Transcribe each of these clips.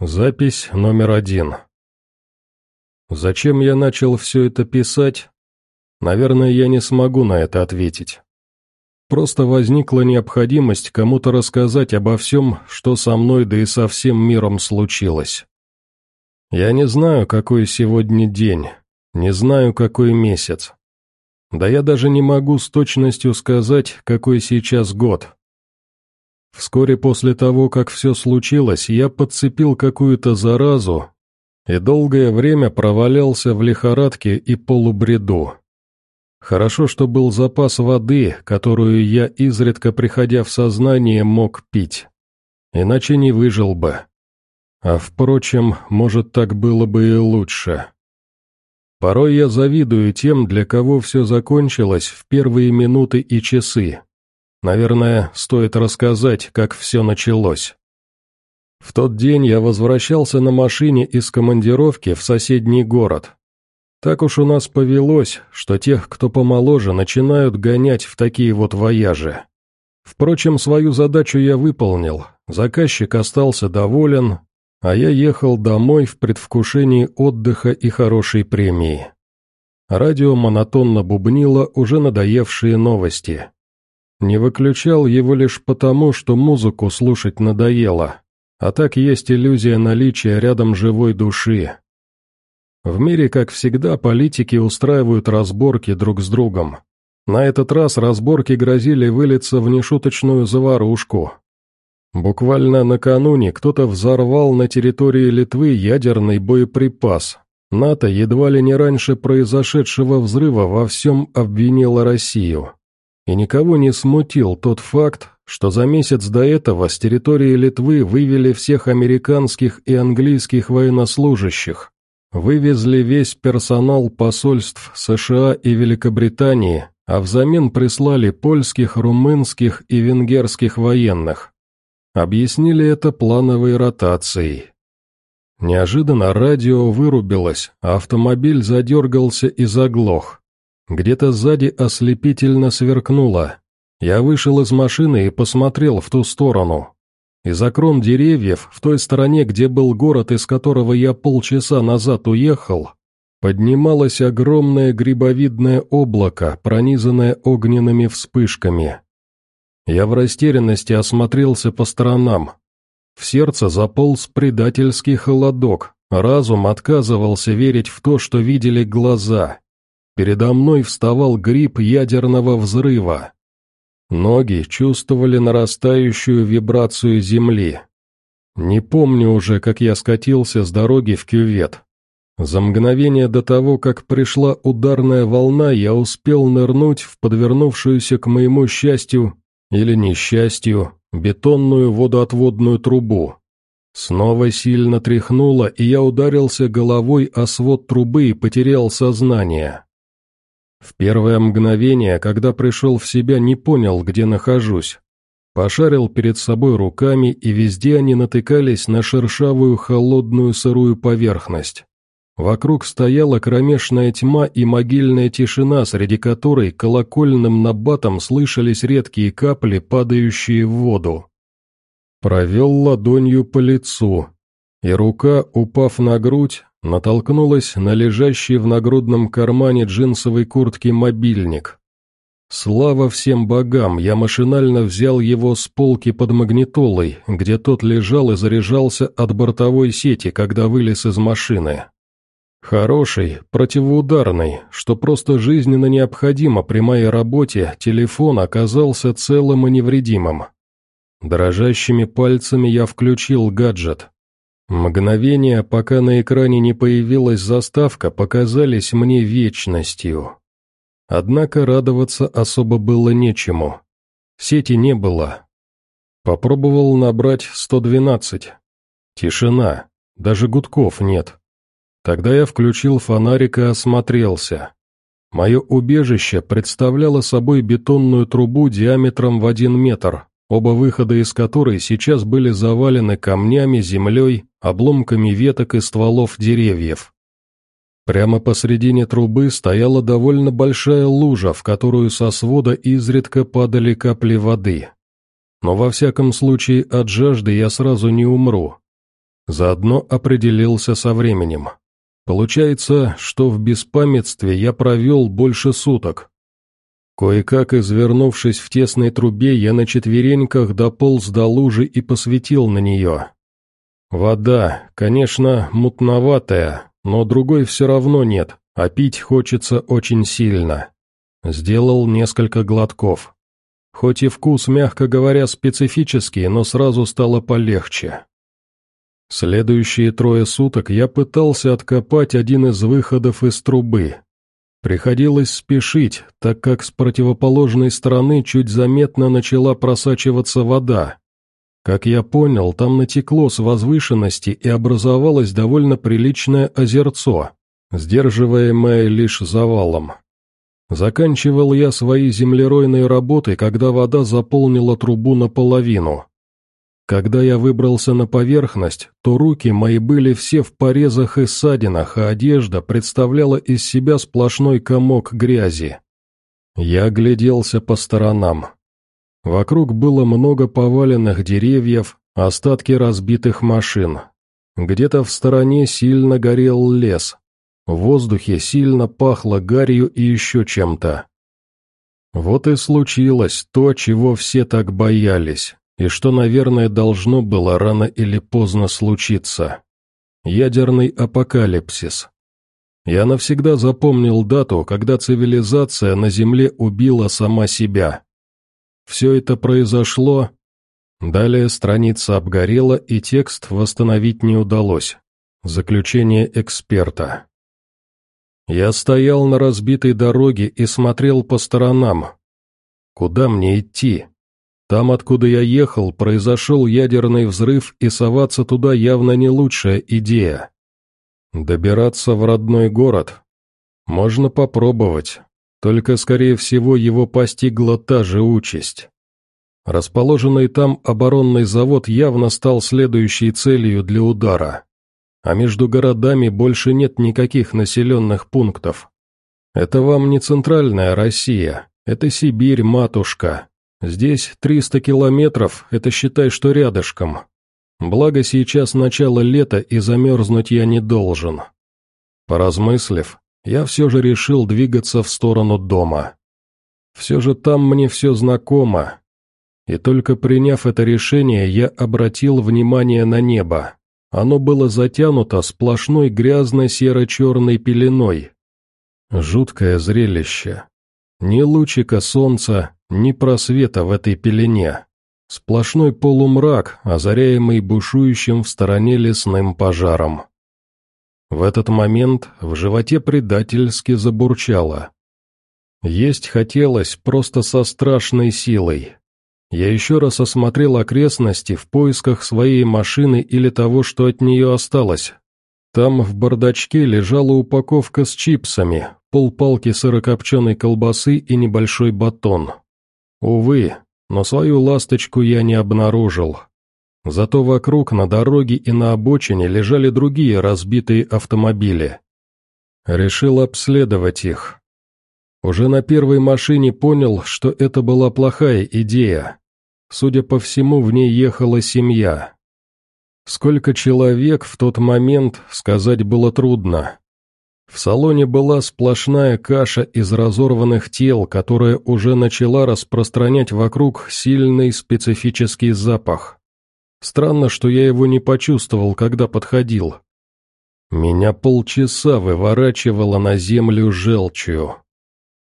Запись номер один. Зачем я начал все это писать? Наверное, я не смогу на это ответить. Просто возникла необходимость кому-то рассказать обо всем, что со мной да и со всем миром случилось. Я не знаю, какой сегодня день, не знаю, какой месяц. Да я даже не могу с точностью сказать, какой сейчас год. Вскоре после того, как все случилось, я подцепил какую-то заразу и долгое время провалялся в лихорадке и полубреду. Хорошо, что был запас воды, которую я, изредка приходя в сознание, мог пить. Иначе не выжил бы. А впрочем, может, так было бы и лучше. Порой я завидую тем, для кого все закончилось в первые минуты и часы, Наверное, стоит рассказать, как все началось. В тот день я возвращался на машине из командировки в соседний город. Так уж у нас повелось, что тех, кто помоложе, начинают гонять в такие вот вояжи. Впрочем, свою задачу я выполнил, заказчик остался доволен, а я ехал домой в предвкушении отдыха и хорошей премии. Радио монотонно бубнило уже надоевшие новости. Не выключал его лишь потому, что музыку слушать надоело, а так есть иллюзия наличия рядом живой души. В мире, как всегда, политики устраивают разборки друг с другом. На этот раз разборки грозили вылиться в нешуточную заварушку. Буквально накануне кто-то взорвал на территории Литвы ядерный боеприпас. НАТО едва ли не раньше произошедшего взрыва во всем обвинила Россию. И никого не смутил тот факт, что за месяц до этого с территории Литвы вывели всех американских и английских военнослужащих, вывезли весь персонал посольств США и Великобритании, а взамен прислали польских, румынских и венгерских военных. Объяснили это плановой ротацией. Неожиданно радио вырубилось, а автомобиль задергался и заглох. Где-то сзади ослепительно сверкнуло. Я вышел из машины и посмотрел в ту сторону. Из окрон деревьев, в той стороне, где был город, из которого я полчаса назад уехал, поднималось огромное грибовидное облако, пронизанное огненными вспышками. Я в растерянности осмотрелся по сторонам. В сердце заполз предательский холодок, разум отказывался верить в то, что видели глаза. Передо мной вставал гриб ядерного взрыва. Ноги чувствовали нарастающую вибрацию земли. Не помню уже, как я скатился с дороги в кювет. За мгновение до того, как пришла ударная волна, я успел нырнуть в подвернувшуюся к моему счастью или несчастью бетонную водоотводную трубу. Снова сильно тряхнуло, и я ударился головой о свод трубы и потерял сознание. В первое мгновение, когда пришел в себя, не понял, где нахожусь. Пошарил перед собой руками, и везде они натыкались на шершавую холодную сырую поверхность. Вокруг стояла кромешная тьма и могильная тишина, среди которой колокольным набатом слышались редкие капли, падающие в воду. Провел ладонью по лицу, и рука, упав на грудь, натолкнулась на лежащий в нагрудном кармане джинсовой куртки мобильник. Слава всем богам, я машинально взял его с полки под магнитолой, где тот лежал и заряжался от бортовой сети, когда вылез из машины. Хороший, противоударный, что просто жизненно необходимо при моей работе, телефон оказался целым и невредимым. Дрожащими пальцами я включил гаджет, Мгновения, пока на экране не появилась заставка, показались мне вечностью. Однако радоваться особо было нечему. Сети не было. Попробовал набрать 112. Тишина, даже гудков нет. Тогда я включил фонарик и осмотрелся. Мое убежище представляло собой бетонную трубу диаметром в один метр, оба выхода из которой сейчас были завалены камнями, землей, обломками веток и стволов деревьев. Прямо посредине трубы стояла довольно большая лужа, в которую со свода изредка падали капли воды. Но во всяком случае от жажды я сразу не умру. Заодно определился со временем. Получается, что в беспамятстве я провел больше суток. Кое-как извернувшись в тесной трубе, я на четвереньках дополз до лужи и посветил на нее. Вода, конечно, мутноватая, но другой все равно нет, а пить хочется очень сильно. Сделал несколько глотков. Хоть и вкус, мягко говоря, специфический, но сразу стало полегче. Следующие трое суток я пытался откопать один из выходов из трубы. Приходилось спешить, так как с противоположной стороны чуть заметно начала просачиваться вода. Как я понял, там натекло с возвышенности и образовалось довольно приличное озерцо, сдерживаемое лишь завалом. Заканчивал я свои землеройные работы, когда вода заполнила трубу наполовину. Когда я выбрался на поверхность, то руки мои были все в порезах и ссадинах, а одежда представляла из себя сплошной комок грязи. Я гляделся по сторонам. Вокруг было много поваленных деревьев, остатки разбитых машин. Где-то в стороне сильно горел лес. В воздухе сильно пахло гарью и еще чем-то. Вот и случилось то, чего все так боялись и что, наверное, должно было рано или поздно случиться. Ядерный апокалипсис. Я навсегда запомнил дату, когда цивилизация на Земле убила сама себя. Все это произошло... Далее страница обгорела, и текст восстановить не удалось. Заключение эксперта. Я стоял на разбитой дороге и смотрел по сторонам. Куда мне идти? Там, откуда я ехал, произошел ядерный взрыв, и соваться туда явно не лучшая идея. Добираться в родной город? Можно попробовать, только, скорее всего, его постигла та же участь. Расположенный там оборонный завод явно стал следующей целью для удара. А между городами больше нет никаких населенных пунктов. Это вам не центральная Россия, это Сибирь, матушка, Здесь 300 километров, это считай, что рядышком. Благо сейчас начало лета, и замерзнуть я не должен. Поразмыслив, я все же решил двигаться в сторону дома. Все же там мне все знакомо. И только приняв это решение, я обратил внимание на небо. Оно было затянуто сплошной грязно-серо-черной пеленой. Жуткое зрелище. Ни лучика солнца, ни просвета в этой пелене. Сплошной полумрак, озаряемый бушующим в стороне лесным пожаром. В этот момент в животе предательски забурчало. Есть хотелось просто со страшной силой. Я еще раз осмотрел окрестности в поисках своей машины или того, что от нее осталось. Там в бардачке лежала упаковка с чипсами, полпалки сырокопченой колбасы и небольшой батон. Увы, но свою ласточку я не обнаружил. Зато вокруг, на дороге и на обочине лежали другие разбитые автомобили. Решил обследовать их. Уже на первой машине понял, что это была плохая идея. Судя по всему, в ней ехала семья. Сколько человек в тот момент, сказать было трудно. В салоне была сплошная каша из разорванных тел, которая уже начала распространять вокруг сильный специфический запах. Странно, что я его не почувствовал, когда подходил. Меня полчаса выворачивало на землю желчью.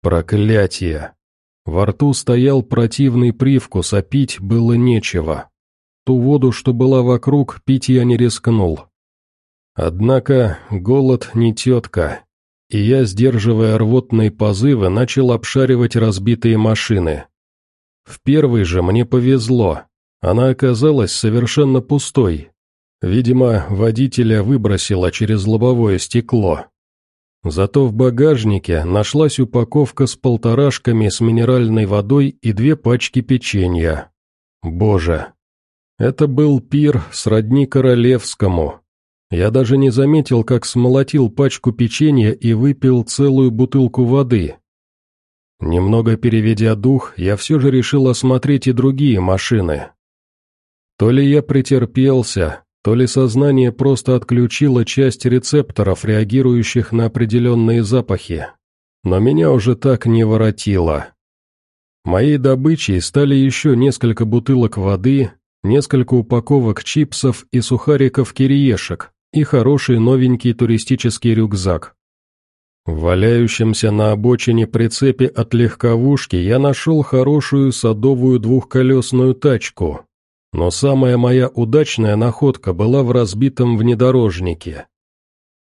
Проклятие! Во рту стоял противный привкус, а пить было нечего. Ту воду, что была вокруг, пить я не рискнул. Однако голод не тетка, и я, сдерживая рвотные позывы, начал обшаривать разбитые машины. В первой же мне повезло, она оказалась совершенно пустой. Видимо, водителя выбросило через лобовое стекло. Зато в багажнике нашлась упаковка с полторашками с минеральной водой и две пачки печенья. Боже! Это был пир сродни королевскому, я даже не заметил, как смолотил пачку печенья и выпил целую бутылку воды. Немного переведя дух, я все же решил осмотреть и другие машины. То ли я претерпелся, то ли сознание просто отключило часть рецепторов, реагирующих на определенные запахи. Но меня уже так не воротило. Моей добычей стали еще несколько бутылок воды, несколько упаковок чипсов и сухариков-кириешек и хороший новенький туристический рюкзак. В валяющемся на обочине прицепе от легковушки я нашел хорошую садовую двухколесную тачку, но самая моя удачная находка была в разбитом внедорожнике.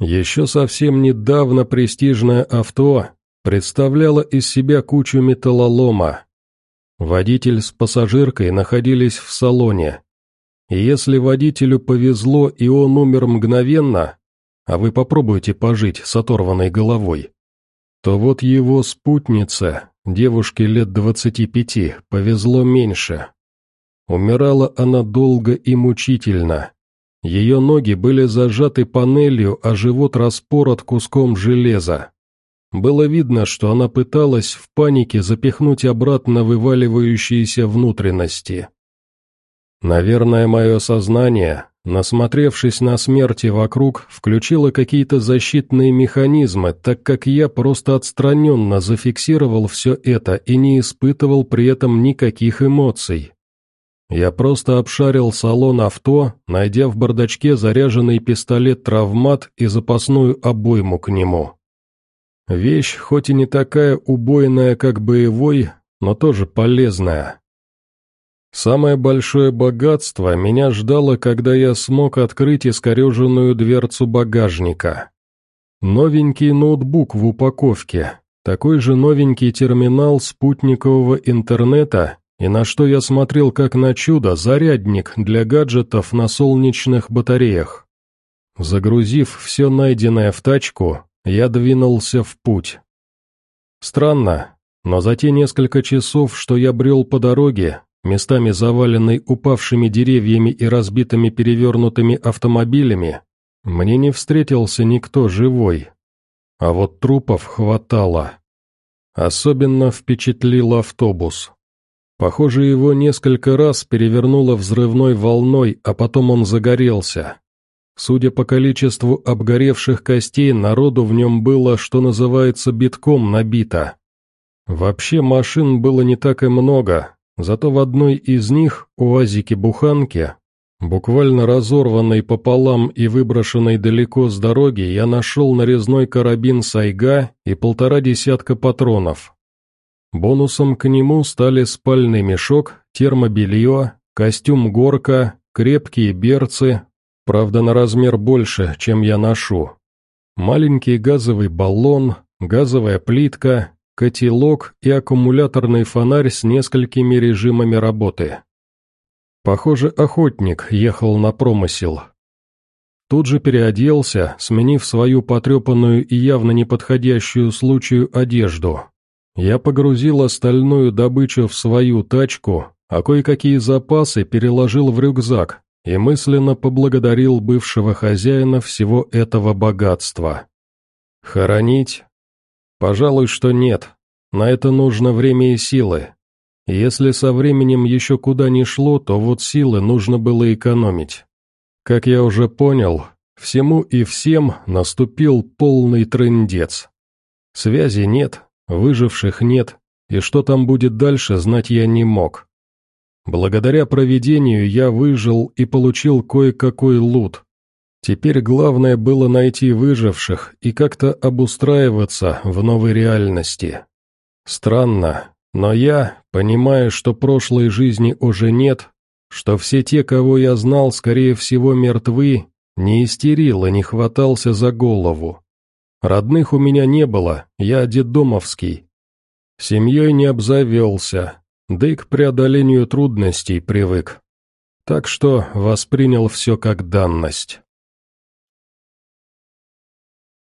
Еще совсем недавно престижное авто представляло из себя кучу металлолома. Водитель с пассажиркой находились в салоне. Если водителю повезло и он умер мгновенно, а вы попробуйте пожить с оторванной головой, то вот его спутнице, девушке лет двадцати пяти, повезло меньше. Умирала она долго и мучительно. Ее ноги были зажаты панелью, а живот распорот куском железа. Было видно, что она пыталась в панике запихнуть обратно вываливающиеся внутренности. Наверное, мое сознание, насмотревшись на смерти вокруг, включило какие-то защитные механизмы, так как я просто отстраненно зафиксировал все это и не испытывал при этом никаких эмоций. Я просто обшарил салон авто, найдя в бардачке заряженный пистолет-травмат и запасную обойму к нему. Вещь, хоть и не такая убойная, как боевой, но тоже полезная. Самое большое богатство меня ждало, когда я смог открыть искореженную дверцу багажника. Новенький ноутбук в упаковке, такой же новенький терминал спутникового интернета и на что я смотрел как на чудо, зарядник для гаджетов на солнечных батареях. Загрузив все найденное в тачку, я двинулся в путь. Странно, но за те несколько часов, что я брел по дороге, местами заваленной упавшими деревьями и разбитыми перевернутыми автомобилями, мне не встретился никто живой. А вот трупов хватало. Особенно впечатлил автобус. Похоже, его несколько раз перевернуло взрывной волной, а потом он загорелся. Судя по количеству обгоревших костей, народу в нем было, что называется, битком набито. Вообще машин было не так и много, зато в одной из них, УАЗике-буханке, буквально разорванной пополам и выброшенной далеко с дороги, я нашел нарезной карабин «Сайга» и полтора десятка патронов. Бонусом к нему стали спальный мешок, термобелье, костюм горка, крепкие берцы, правда на размер больше, чем я ношу, маленький газовый баллон, газовая плитка, котелок и аккумуляторный фонарь с несколькими режимами работы. Похоже, охотник ехал на промысел. Тут же переоделся, сменив свою потрепанную и явно неподходящую случаю одежду. Я погрузил остальную добычу в свою тачку, а кое-какие запасы переложил в рюкзак и мысленно поблагодарил бывшего хозяина всего этого богатства. Хоронить? Пожалуй, что нет. На это нужно время и силы. Если со временем еще куда ни шло, то вот силы нужно было экономить. Как я уже понял, всему и всем наступил полный трындец. Связи нет, Выживших нет, и что там будет дальше, знать я не мог. Благодаря проведению я выжил и получил кое-какой лут. Теперь главное было найти выживших и как-то обустраиваться в новой реальности. Странно, но я, понимая, что прошлой жизни уже нет, что все те, кого я знал, скорее всего, мертвы, не истерил и не хватался за голову. Родных у меня не было, я детдомовский. Семьей не обзавелся, да и к преодолению трудностей привык. Так что воспринял все как данность.